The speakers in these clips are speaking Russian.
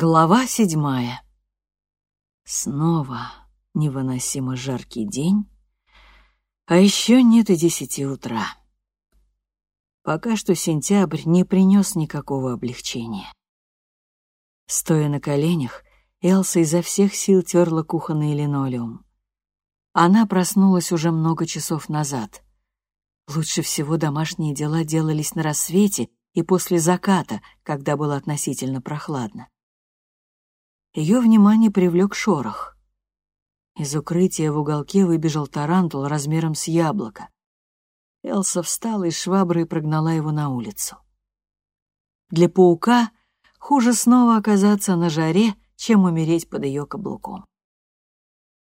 Глава седьмая. Снова невыносимо жаркий день, а еще нет и десяти утра. Пока что сентябрь не принес никакого облегчения. Стоя на коленях, Элса изо всех сил терла кухонный линолеум. Она проснулась уже много часов назад. Лучше всего домашние дела делались на рассвете и после заката, когда было относительно прохладно. Ее внимание привлек шорох. Из укрытия в уголке выбежал тарантул размером с яблоко. Элса встала и прогнала его на улицу. Для паука хуже снова оказаться на жаре, чем умереть под ее каблуком.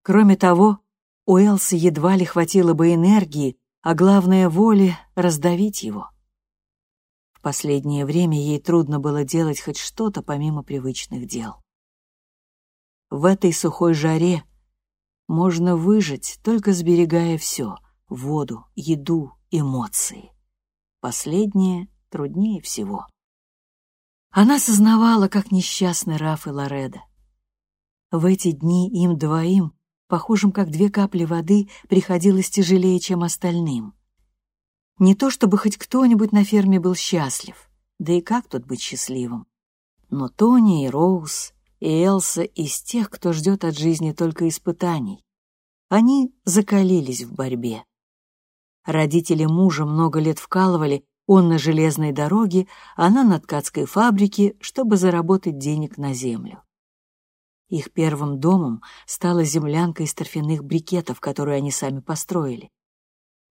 Кроме того, у Элсы едва ли хватило бы энергии, а главное воли раздавить его. В последнее время ей трудно было делать хоть что-то помимо привычных дел. В этой сухой жаре можно выжить, только сберегая все — воду, еду, эмоции. Последнее труднее всего. Она сознавала, как несчастны Раф и Лореда. В эти дни им двоим, похожим как две капли воды, приходилось тяжелее, чем остальным. Не то чтобы хоть кто-нибудь на ферме был счастлив, да и как тут быть счастливым. Но Тони и Роуз и Элса из тех, кто ждет от жизни только испытаний. Они закалились в борьбе. Родители мужа много лет вкалывали, он на железной дороге, она на ткацкой фабрике, чтобы заработать денег на землю. Их первым домом стала землянка из торфяных брикетов, которую они сами построили.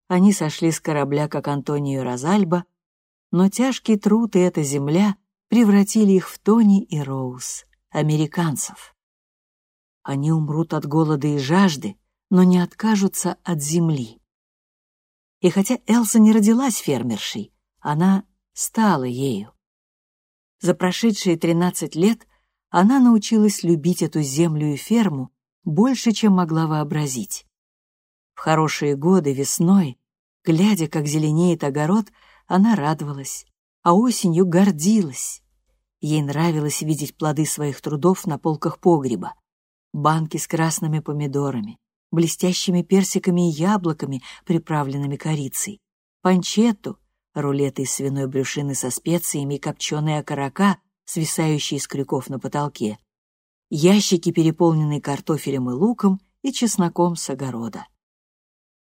Они сошли с корабля, как Антонио Розальба, но тяжкий труд и эта земля превратили их в Тони и Роуз американцев. Они умрут от голода и жажды, но не откажутся от земли. И хотя Элса не родилась фермершей, она стала ею. За прошедшие 13 лет она научилась любить эту землю и ферму больше, чем могла вообразить. В хорошие годы весной, глядя, как зеленеет огород, она радовалась, а осенью гордилась. Ей нравилось видеть плоды своих трудов на полках погреба. Банки с красными помидорами, блестящими персиками и яблоками, приправленными корицей, панчетту, рулеты из свиной брюшины со специями и копченые окорока, свисающие из крюков на потолке, ящики, переполненные картофелем и луком и чесноком с огорода.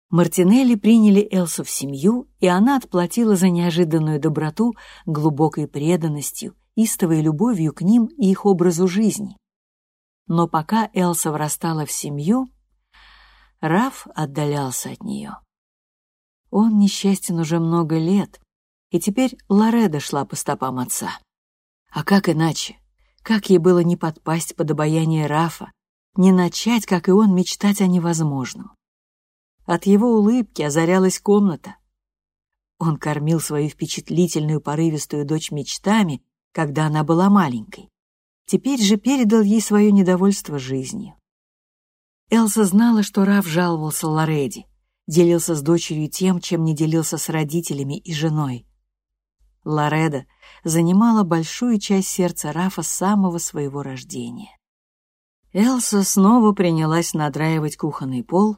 Мартинелли приняли Элсу в семью, и она отплатила за неожиданную доброту глубокой преданностью истовой любовью к ним и их образу жизни. Но пока Элса врастала в семью, Раф отдалялся от нее. Он несчастен уже много лет, и теперь Лореда шла по стопам отца. А как иначе? Как ей было не подпасть под обаяние Рафа, не начать, как и он, мечтать о невозможном? От его улыбки озарялась комната. Он кормил свою впечатлительную порывистую дочь мечтами, когда она была маленькой. Теперь же передал ей свое недовольство жизнью. Элса знала, что Раф жаловался Лореди, делился с дочерью тем, чем не делился с родителями и женой. Лореда занимала большую часть сердца Рафа с самого своего рождения. Элса снова принялась надраивать кухонный пол,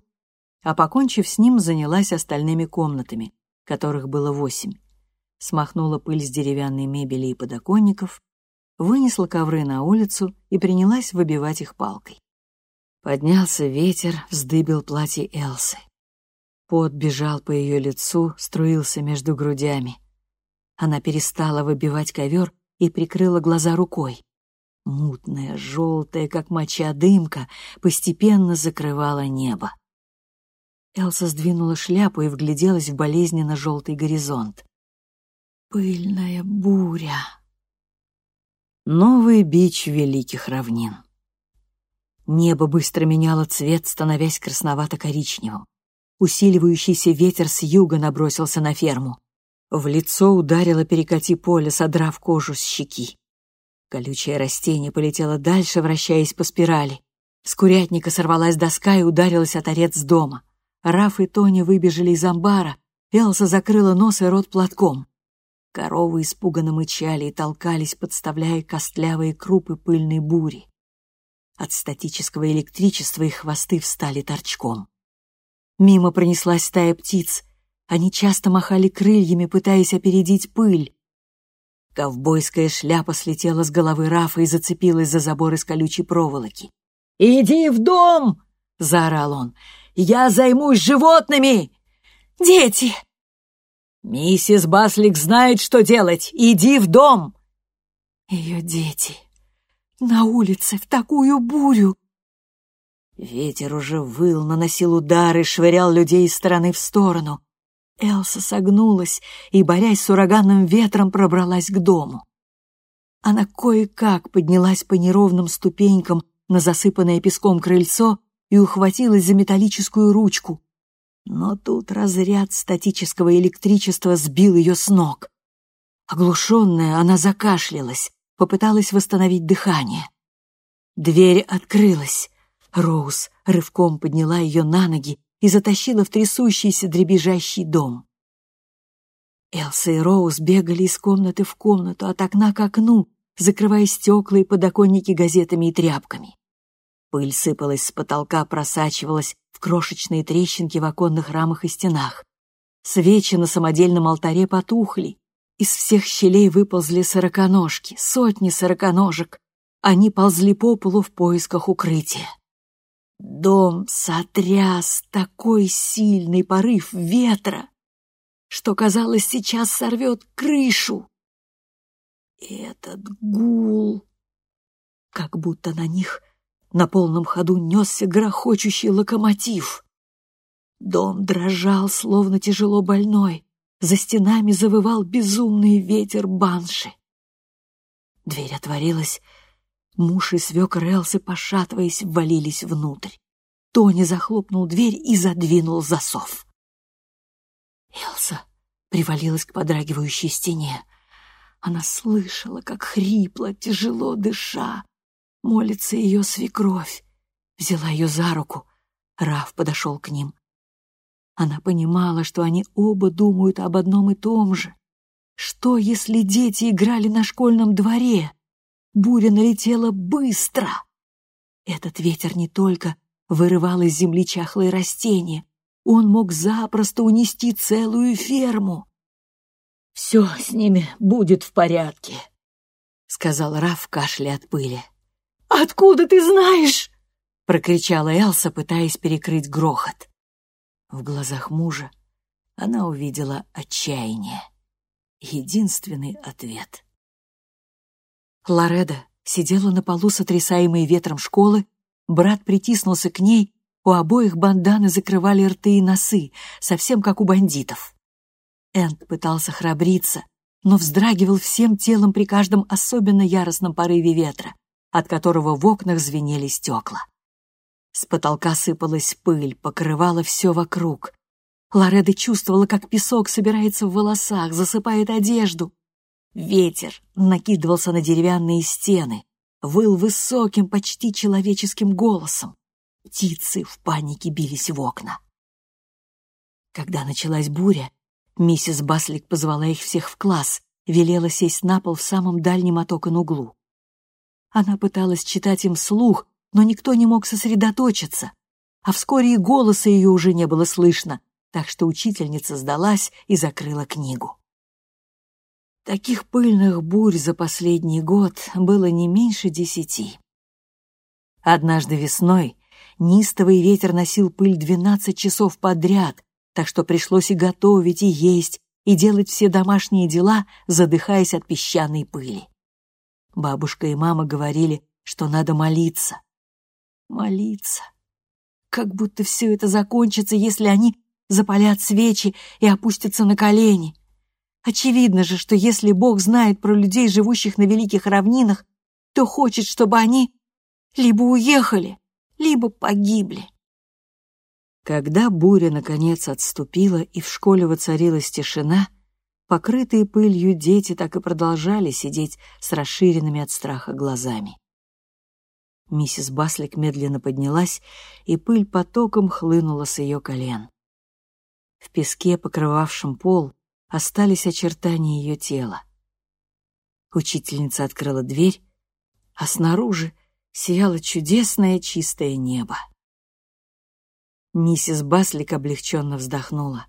а, покончив с ним, занялась остальными комнатами, которых было восемь смахнула пыль с деревянной мебели и подоконников, вынесла ковры на улицу и принялась выбивать их палкой. Поднялся ветер, вздыбил платье Элсы. Пот бежал по ее лицу, струился между грудями. Она перестала выбивать ковер и прикрыла глаза рукой. Мутная, желтая, как моча дымка, постепенно закрывала небо. Элса сдвинула шляпу и вгляделась в болезненно желтый горизонт. Пыльная буря. Новый бич великих равнин. Небо быстро меняло цвет, становясь красновато-коричневым. Усиливающийся ветер с юга набросился на ферму. В лицо ударило перекати поле, содрав кожу с щеки. Колючее растение полетело дальше, вращаясь по спирали. С курятника сорвалась доска и ударилась о торец дома. Раф и Тони выбежали из амбара. Элса закрыла нос и рот платком. Коровы испуганно мычали и толкались, подставляя костлявые крупы пыльной бури. От статического электричества их хвосты встали торчком. Мимо пронеслась стая птиц. Они часто махали крыльями, пытаясь опередить пыль. Ковбойская шляпа слетела с головы Рафа и зацепилась за забор из колючей проволоки. «Иди в дом!» — заорал он. «Я займусь животными!» «Дети!» «Миссис Баслик знает, что делать! Иди в дом!» Ее дети на улице в такую бурю. Ветер уже выл, наносил удары, швырял людей из стороны в сторону. Элса согнулась и, борясь с ураганным ветром, пробралась к дому. Она кое-как поднялась по неровным ступенькам на засыпанное песком крыльцо и ухватилась за металлическую ручку. Но тут разряд статического электричества сбил ее с ног. Оглушенная, она закашлялась, попыталась восстановить дыхание. Дверь открылась. Роуз рывком подняла ее на ноги и затащила в трясущийся дребезжащий дом. Элса и Роуз бегали из комнаты в комнату, от окна к окну, закрывая стекла и подоконники газетами и тряпками. Пыль сыпалась с потолка, просачивалась в крошечные трещинки в оконных рамах и стенах. Свечи на самодельном алтаре потухли. Из всех щелей выползли сороконожки, сотни сороконожек. Они ползли по полу в поисках укрытия. Дом сотряс такой сильный порыв ветра, что, казалось, сейчас сорвет крышу. И этот гул, как будто на них на полном ходу несся грохочущий локомотив. Дом дрожал, словно тяжело больной. За стенами завывал безумный ветер банши. Дверь отворилась. Муж и свекр Элсы, пошатываясь, ввалились внутрь. Тони захлопнул дверь и задвинул засов. Элса привалилась к подрагивающей стене. Она слышала, как хрипло, тяжело дыша, молится ее свекровь. Взяла ее за руку. Раф подошел к ним. Она понимала, что они оба думают об одном и том же. Что, если дети играли на школьном дворе? Буря налетела быстро. Этот ветер не только вырывал из земли чахлые растения, он мог запросто унести целую ферму. «Все с ними будет в порядке», — сказал Раф, кашля от пыли. «Откуда ты знаешь?» — прокричала Элса, пытаясь перекрыть грохот. В глазах мужа она увидела отчаяние. Единственный ответ. Лореда сидела на полу, сотрясаемой ветром школы, брат притиснулся к ней, у обоих банданы закрывали рты и носы, совсем как у бандитов. Энд пытался храбриться, но вздрагивал всем телом при каждом особенно яростном порыве ветра от которого в окнах звенели стекла. С потолка сыпалась пыль, покрывала все вокруг. Лореда чувствовала, как песок собирается в волосах, засыпает одежду. Ветер накидывался на деревянные стены, выл высоким, почти человеческим голосом. Птицы в панике бились в окна. Когда началась буря, миссис Баслик позвала их всех в класс, велела сесть на пол в самом дальнем от окон углу. Она пыталась читать им слух, но никто не мог сосредоточиться. А вскоре и голоса ее уже не было слышно, так что учительница сдалась и закрыла книгу. Таких пыльных бурь за последний год было не меньше десяти. Однажды весной нистовый ветер носил пыль двенадцать часов подряд, так что пришлось и готовить, и есть, и делать все домашние дела, задыхаясь от песчаной пыли. Бабушка и мама говорили, что надо молиться. Молиться. Как будто все это закончится, если они запалят свечи и опустятся на колени. Очевидно же, что если Бог знает про людей, живущих на великих равнинах, то хочет, чтобы они либо уехали, либо погибли. Когда буря наконец отступила и в школе воцарилась тишина, Покрытые пылью дети так и продолжали сидеть с расширенными от страха глазами. Миссис Баслик медленно поднялась, и пыль потоком хлынула с ее колен. В песке, покрывавшем пол, остались очертания ее тела. Учительница открыла дверь, а снаружи сияло чудесное чистое небо. Миссис Баслик облегченно вздохнула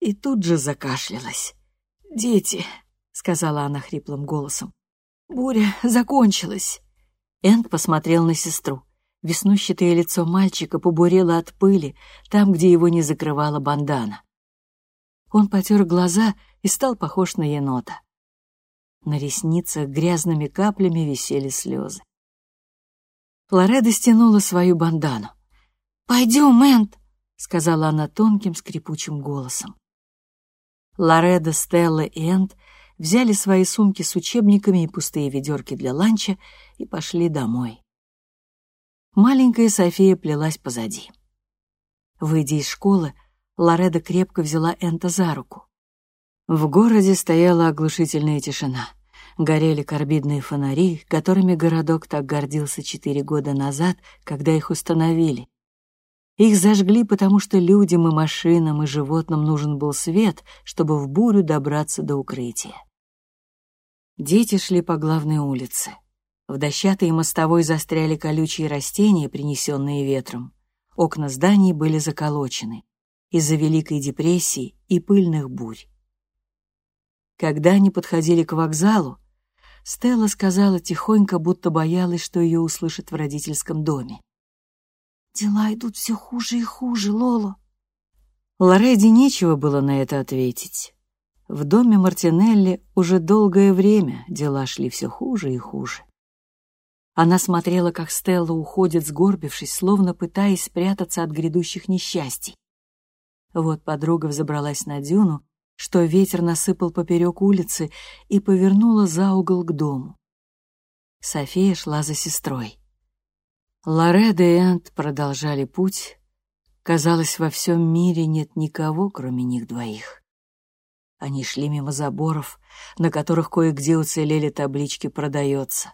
и тут же закашлялась. «Дети», — сказала она хриплым голосом, — «буря закончилась». Энд посмотрел на сестру. Веснущатое лицо мальчика побурело от пыли там, где его не закрывала бандана. Он потер глаза и стал похож на енота. На ресницах грязными каплями висели слезы. Лореда стянула свою бандану. «Пойдем, Энд», — сказала она тонким скрипучим голосом. Лореда, Стелла и Энд взяли свои сумки с учебниками и пустые ведерки для ланча и пошли домой. Маленькая София плелась позади. Выйдя из школы, Лореда крепко взяла Энта за руку. В городе стояла оглушительная тишина. Горели карбидные фонари, которыми городок так гордился четыре года назад, когда их установили. Их зажгли, потому что людям и машинам и животным нужен был свет, чтобы в бурю добраться до укрытия. Дети шли по главной улице. В дощатой мостовой застряли колючие растения, принесенные ветром. Окна зданий были заколочены из-за Великой депрессии и пыльных бурь. Когда они подходили к вокзалу, Стелла сказала тихонько, будто боялась, что ее услышат в родительском доме. «Дела идут все хуже и хуже, Лоло». Лореди нечего было на это ответить. В доме Мартинелли уже долгое время дела шли все хуже и хуже. Она смотрела, как Стелла уходит, сгорбившись, словно пытаясь спрятаться от грядущих несчастий. Вот подруга взобралась на дюну, что ветер насыпал поперек улицы, и повернула за угол к дому. София шла за сестрой. Лореда и Энт продолжали путь. Казалось, во всем мире нет никого, кроме них двоих. Они шли мимо заборов, на которых кое-где уцелели таблички «Продается».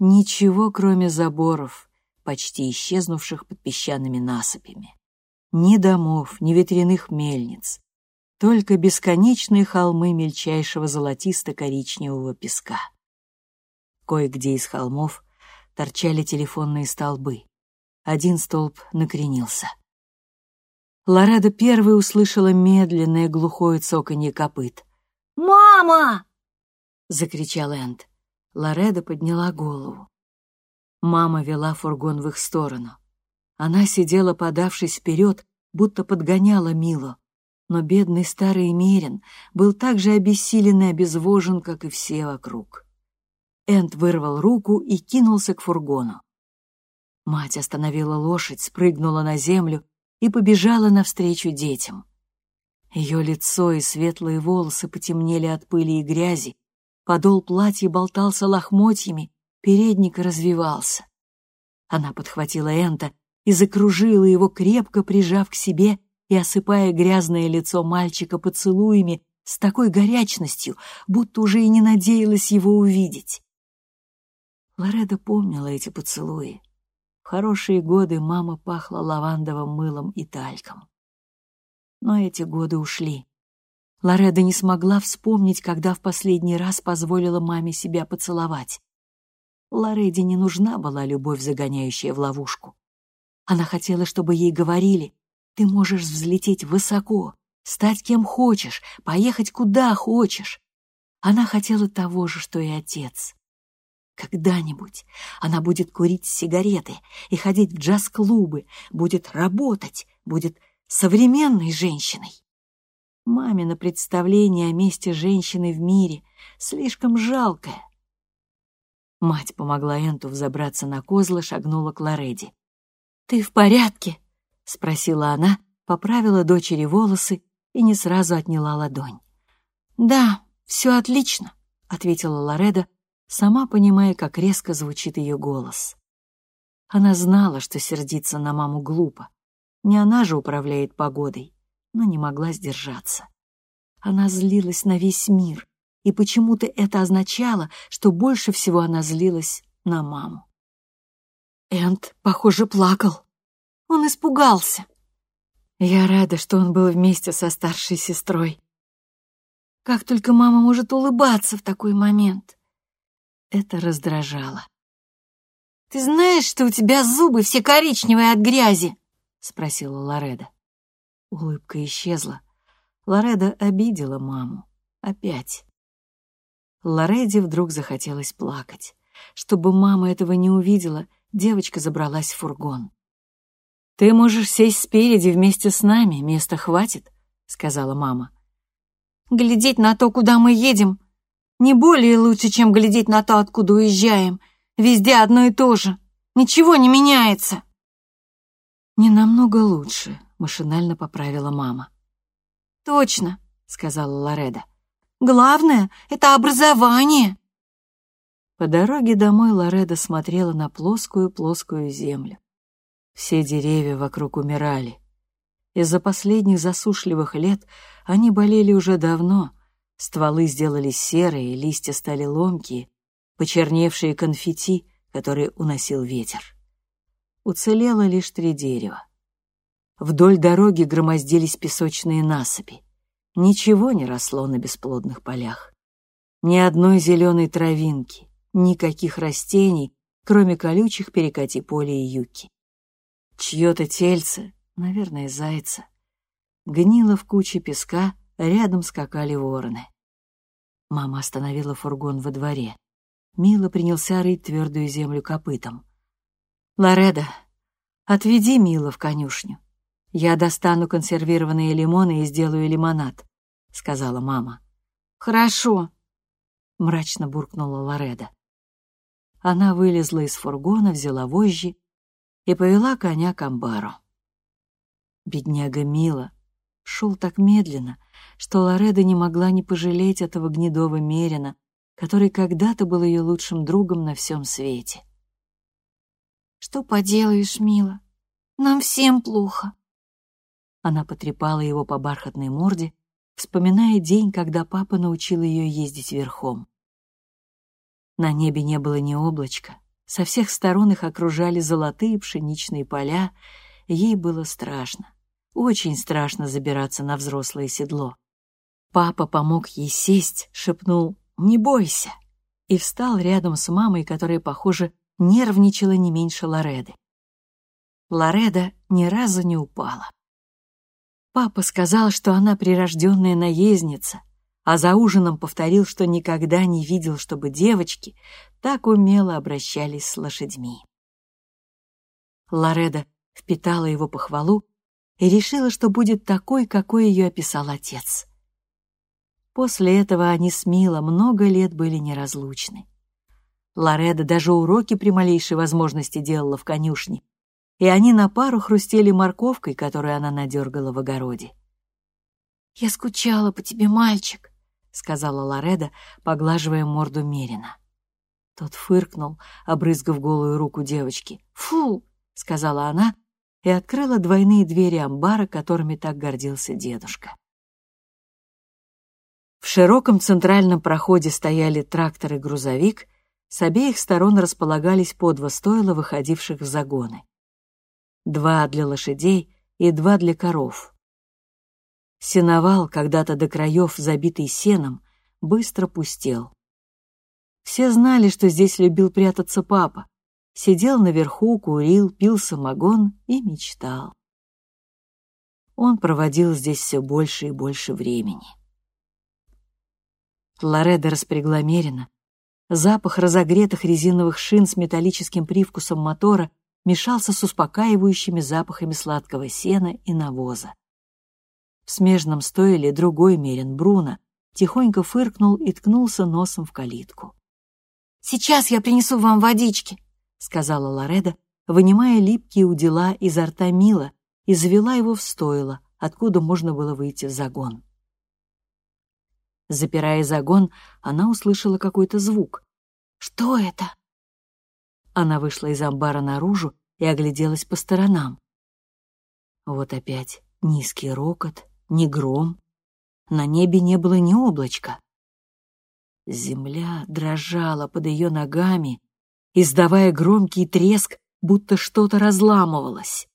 Ничего, кроме заборов, почти исчезнувших под песчаными насыпями. Ни домов, ни ветряных мельниц. Только бесконечные холмы мельчайшего золотисто-коричневого песка. Кое-где из холмов торчали телефонные столбы. Один столб накренился. Лорада первой услышала медленное глухое цоканье копыт. «Мама!» — закричал Энд. Лореда подняла голову. Мама вела фургон в их сторону. Она сидела, подавшись вперед, будто подгоняла Мило. Но бедный старый Мерин был так же обессилен и обезвожен, как и все вокруг. Энд вырвал руку и кинулся к фургону. Мать остановила лошадь, спрыгнула на землю и побежала навстречу детям. Ее лицо и светлые волосы потемнели от пыли и грязи, Подол платья болтался лохмотьями, передник развивался. Она подхватила Энта и закружила его, крепко прижав к себе и осыпая грязное лицо мальчика поцелуями с такой горячностью, будто уже и не надеялась его увидеть. Лореда помнила эти поцелуи. В хорошие годы мама пахла лавандовым мылом и тальком. Но эти годы ушли. Лореда не смогла вспомнить, когда в последний раз позволила маме себя поцеловать. Лореде не нужна была любовь, загоняющая в ловушку. Она хотела, чтобы ей говорили, ты можешь взлететь высоко, стать кем хочешь, поехать куда хочешь. Она хотела того же, что и отец. Когда-нибудь она будет курить сигареты и ходить в джаз-клубы, будет работать, будет современной женщиной. Мамино представление о месте женщины в мире слишком жалкое. Мать помогла Энту взобраться на козлы, шагнула к Лореди. «Ты в порядке?» — спросила она, поправила дочери волосы и не сразу отняла ладонь. «Да, все отлично», — ответила Лореда, сама понимая, как резко звучит ее голос. Она знала, что сердиться на маму глупо. Не она же управляет погодой но не могла сдержаться. Она злилась на весь мир, и почему-то это означало, что больше всего она злилась на маму. Энд, похоже, плакал. Он испугался. Я рада, что он был вместе со старшей сестрой. Как только мама может улыбаться в такой момент. Это раздражало. «Ты знаешь, что у тебя зубы все коричневые от грязи?» — спросила Лореда. Улыбка исчезла. Лореда обидела маму. Опять. Лореде вдруг захотелось плакать. Чтобы мама этого не увидела, девочка забралась в фургон. «Ты можешь сесть спереди вместе с нами, места хватит», — сказала мама. «Глядеть на то, куда мы едем, не более лучше, чем глядеть на то, откуда уезжаем. Везде одно и то же. Ничего не меняется». «Не намного лучше», — машинально поправила мама. «Точно», — сказала Лореда. «Главное — это образование». По дороге домой Лореда смотрела на плоскую-плоскую землю. Все деревья вокруг умирали. Из-за последних засушливых лет они болели уже давно. Стволы сделались серые, листья стали ломкие, почерневшие конфетти, которые уносил ветер. Уцелело лишь три дерева. Вдоль дороги громоздились песочные насыпи. Ничего не росло на бесплодных полях. Ни одной зеленой травинки, никаких растений, кроме колючих перекати поля и юки. Чье-то тельце, наверное, зайца, гнило в куче песка, рядом скакали вороны. Мама остановила фургон во дворе. Мила принялся рыть твердую землю копытом. «Лореда, отведи Мила в конюшню. Я достану консервированные лимоны и сделаю лимонад», — сказала мама. «Хорошо», — мрачно буркнула Лореда. Она вылезла из фургона, взяла вожжи и повела коня к амбару. Бедняга Мила шел так медленно, что Лореда не могла не пожалеть этого гнедого мерина, который когда-то был ее лучшим другом на всем свете. «Что поделаешь, Мила? Нам всем плохо». Она потрепала его по бархатной морде, вспоминая день, когда папа научил ее ездить верхом. На небе не было ни облачка, со всех сторон их окружали золотые пшеничные поля, ей было страшно, очень страшно забираться на взрослое седло. Папа помог ей сесть, шепнул «Не бойся!» и встал рядом с мамой, которая, похоже, нервничала не меньше Лореды. Лореда ни разу не упала. Папа сказал, что она прирожденная наездница, а за ужином повторил, что никогда не видел, чтобы девочки так умело обращались с лошадьми. Лореда впитала его похвалу и решила, что будет такой, какой ее описал отец. После этого они с Мило много лет были неразлучны. Лореда даже уроки при малейшей возможности делала в конюшне, и они на пару хрустели морковкой, которую она надергала в огороде. «Я скучала по тебе, мальчик», — сказала Лореда, поглаживая морду Мерина. Тот фыркнул, обрызгав голую руку девочки. «Фу!» — сказала она и открыла двойные двери амбара, которыми так гордился дедушка. В широком центральном проходе стояли трактор и грузовик, с обеих сторон располагались по два стойла, выходивших в загоны. Два для лошадей и два для коров. Сеновал, когда-то до краев забитый сеном, быстро пустел. Все знали, что здесь любил прятаться папа. Сидел наверху, курил, пил самогон и мечтал. Он проводил здесь все больше и больше времени. Лореда распрягла меренно. Запах разогретых резиновых шин с металлическим привкусом мотора мешался с успокаивающими запахами сладкого сена и навоза. В смежном стойле другой мерин Бруно тихонько фыркнул и ткнулся носом в калитку. «Сейчас я принесу вам водички», — сказала Лореда, вынимая липкие удила изо рта Мила и завела его в стойло, откуда можно было выйти в загон. Запирая загон, она услышала какой-то звук. «Что это?» Она вышла из амбара наружу и огляделась по сторонам. Вот опять низкий рокот, ни гром. На небе не было ни облачка. Земля дрожала под ее ногами, издавая громкий треск, будто что-то разламывалось.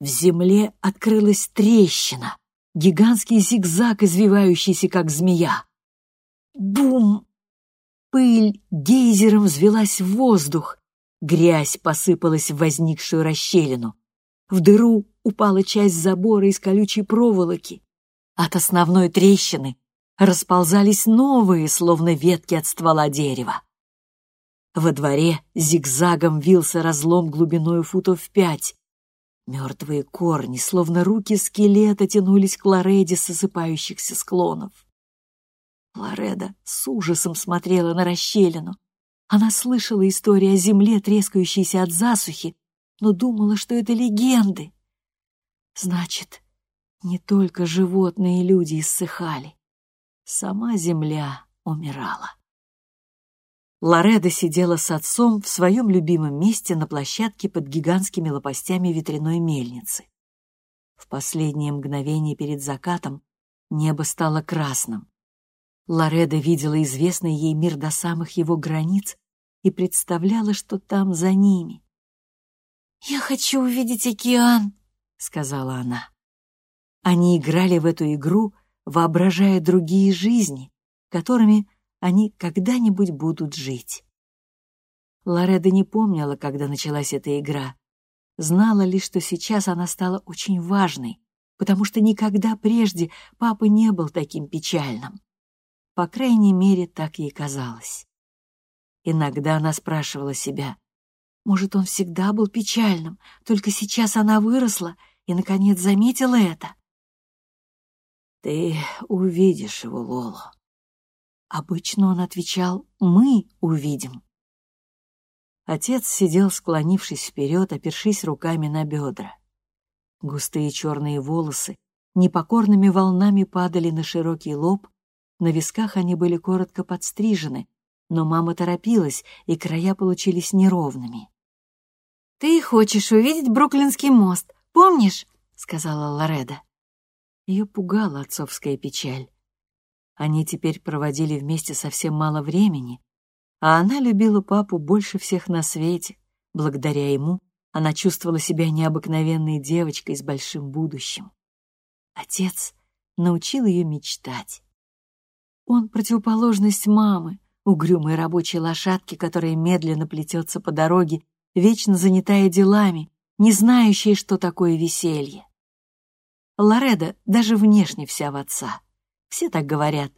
В земле открылась трещина, гигантский зигзаг, извивающийся, как змея. Бум! Пыль гейзером взвелась в воздух. Грязь посыпалась в возникшую расщелину. В дыру упала часть забора из колючей проволоки. От основной трещины расползались новые, словно ветки от ствола дерева. Во дворе зигзагом вился разлом глубиной футов пять. Мертвые корни, словно руки скелета, тянулись к Лореде с осыпающихся склонов. Лореда с ужасом смотрела на расщелину. Она слышала истории о земле, трескающейся от засухи, но думала, что это легенды. Значит, не только животные и люди иссыхали. Сама земля умирала. Лореда сидела с отцом в своем любимом месте на площадке под гигантскими лопастями ветряной мельницы. В последнее мгновение перед закатом небо стало красным. Лореда видела известный ей мир до самых его границ и представляла, что там за ними. «Я хочу увидеть океан», — сказала она. Они играли в эту игру, воображая другие жизни, которыми они когда-нибудь будут жить. Лореда не помнила, когда началась эта игра. Знала лишь, что сейчас она стала очень важной, потому что никогда прежде папа не был таким печальным. По крайней мере, так ей казалось. Иногда она спрашивала себя, может, он всегда был печальным, только сейчас она выросла и, наконец, заметила это. «Ты увидишь его, Лоло». Обычно он отвечал «Мы увидим». Отец сидел, склонившись вперед, опершись руками на бедра. Густые черные волосы непокорными волнами падали на широкий лоб, на висках они были коротко подстрижены, но мама торопилась, и края получились неровными. «Ты хочешь увидеть Бруклинский мост, помнишь?» — сказала Лореда. Ее пугала отцовская печаль. Они теперь проводили вместе совсем мало времени, а она любила папу больше всех на свете. Благодаря ему она чувствовала себя необыкновенной девочкой с большим будущим. Отец научил ее мечтать. Он противоположность мамы, угрюмой рабочей лошадки, которая медленно плетется по дороге, вечно занятая делами, не знающая, что такое веселье. Лореда даже внешне вся в отца. Все так говорят.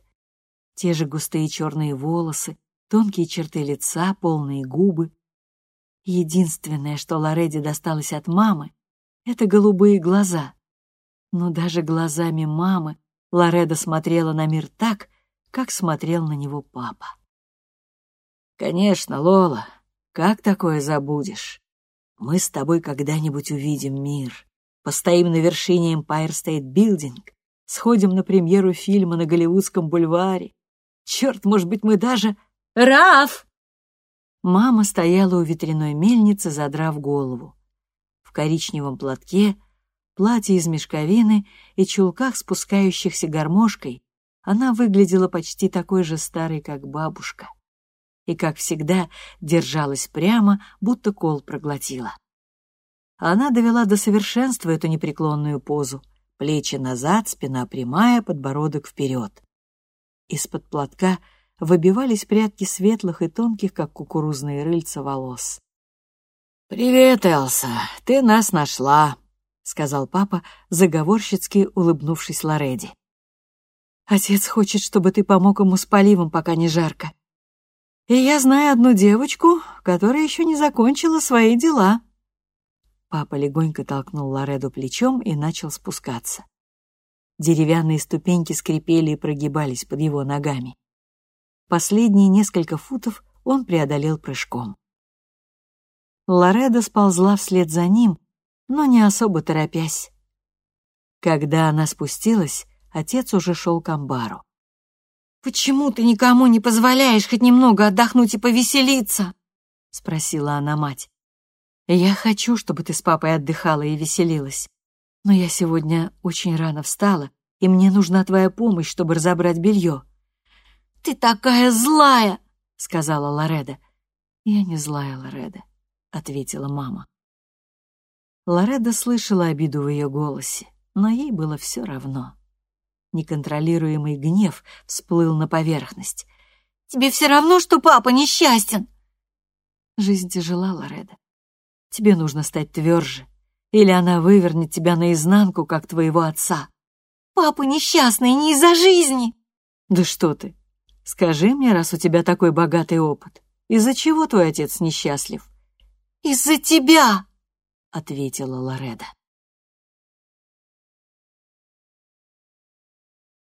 Те же густые черные волосы, тонкие черты лица, полные губы. Единственное, что Лореде досталось от мамы, это голубые глаза. Но даже глазами мамы Лореда смотрела на мир так, как смотрел на него папа. «Конечно, Лола, как такое забудешь? Мы с тобой когда-нибудь увидим мир постоим на вершине Empire State Building, сходим на премьеру фильма на Голливудском бульваре. Черт, может быть, мы даже... Раф! Мама стояла у ветряной мельницы, задрав голову. В коричневом платке, платье из мешковины и чулках, спускающихся гармошкой, она выглядела почти такой же старой, как бабушка. И, как всегда, держалась прямо, будто кол проглотила. Она довела до совершенства эту непреклонную позу. Плечи назад, спина прямая, подбородок вперед. Из-под платка выбивались прядки светлых и тонких, как кукурузные рыльца, волос. «Привет, Элса, ты нас нашла», — сказал папа, заговорщицки улыбнувшись Лореди. «Отец хочет, чтобы ты помог ему с поливом, пока не жарко. И я знаю одну девочку, которая еще не закончила свои дела». Папа легонько толкнул Лореду плечом и начал спускаться. Деревянные ступеньки скрипели и прогибались под его ногами. Последние несколько футов он преодолел прыжком. Лореда сползла вслед за ним, но не особо торопясь. Когда она спустилась, отец уже шел к амбару. «Почему ты никому не позволяешь хоть немного отдохнуть и повеселиться?» — спросила она мать. Я хочу, чтобы ты с папой отдыхала и веселилась. Но я сегодня очень рано встала, и мне нужна твоя помощь, чтобы разобрать белье. «Ты такая злая!» — сказала Лореда. «Я не злая, Лореда», — ответила мама. Лореда слышала обиду в ее голосе, но ей было все равно. Неконтролируемый гнев всплыл на поверхность. «Тебе все равно, что папа несчастен!» Жизнь тяжела, Лореда. Тебе нужно стать тверже, или она вывернет тебя наизнанку, как твоего отца. Папа несчастный не из-за жизни. Да что ты? Скажи мне, раз у тебя такой богатый опыт, из-за чего твой отец несчастлив? Из-за тебя, ответила Лореда.